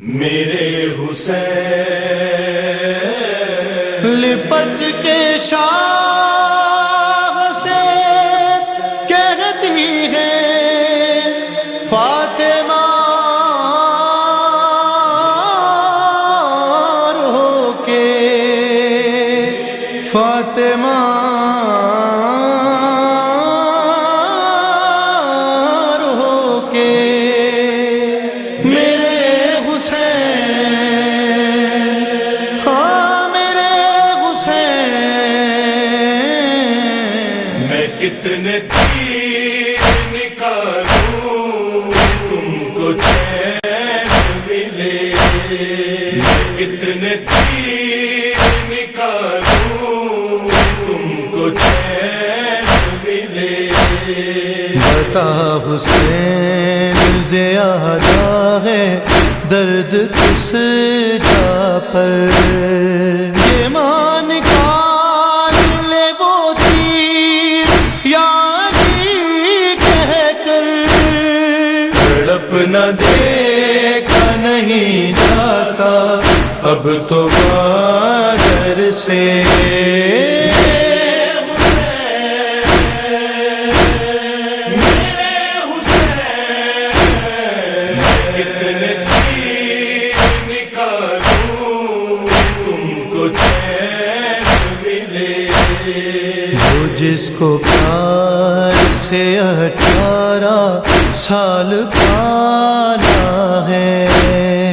میرے حسین۔ لپٹ کے شاہ سے کہتی ہے فاطمہ کتنے تیر نکالوں تم کو چین ملے؟ میں کتنے تیر نکالوں تم کو چین ملے؟ بتا حسین زیادہ ہے، درد کس جا پر؟ جاتا اب تو مادر سے۔ ملے۔ جس کو پیار سے اٹھارہ سال پالا ہے۔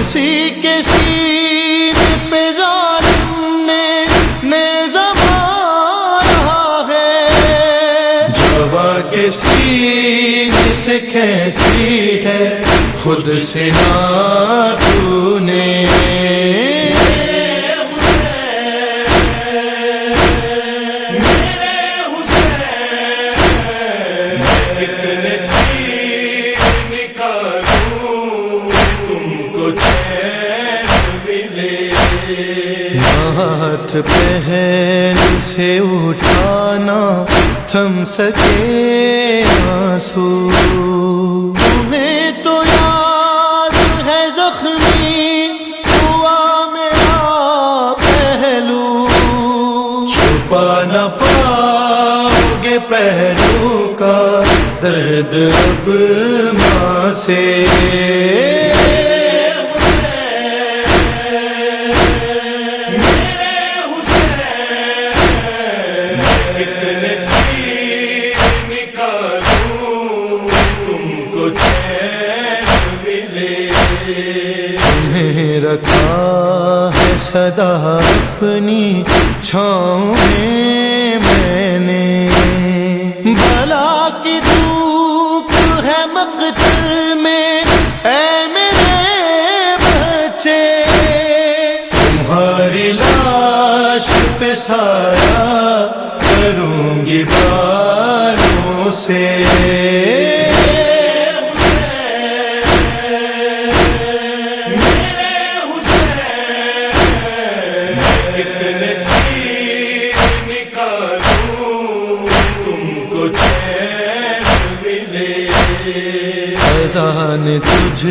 اسی کے سینے پہ ظالم نے نیزہ مارا ہے۔ جوا کے سینے سے کھینچی ہے خود سے نہ تو نے ہاتھ پہن سے اٹھانا تھم سکے آنسو۔ تمہیں تو یاد ہے زخمی، ہوا میرا پہلو۔ چھپا نہ پاؤ گے پہلو کا درد اب ماں سے۔ سدا اپنی چھاؤں میں میں نے۔ بلا کی دھوپ ہے مقتل میں، اے میرے بچے۔ تمہاری لاش پہ سایہ کروں گی بالوں سے۔ خزان تجھ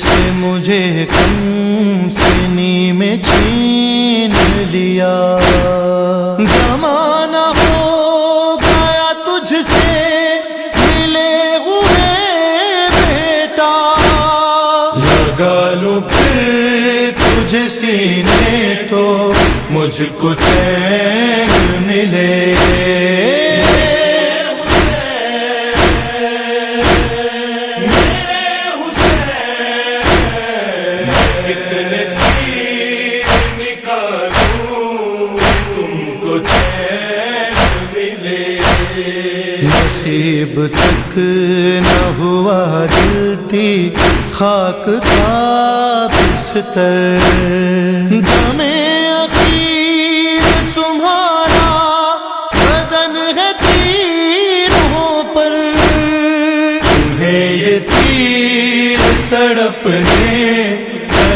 سے مجھے کم سنی میں چھین لیا۔ زمانہ ہو گیا تجھ سے، ملے ہوئے بیٹا۔ لگا لوں پھر تجھ سینے تو مجھ کو چین ملے۔ نصیب تک نہ ہوا جلتی، خاک کا بستر۔ دم اخیر تمہارا بدن ہے تیروں پر۔ تمہیں یہ تیر تڑپنے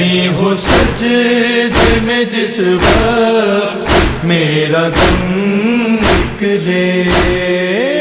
بھی ہو سجد میں جس وقت میرا دم نکلے۔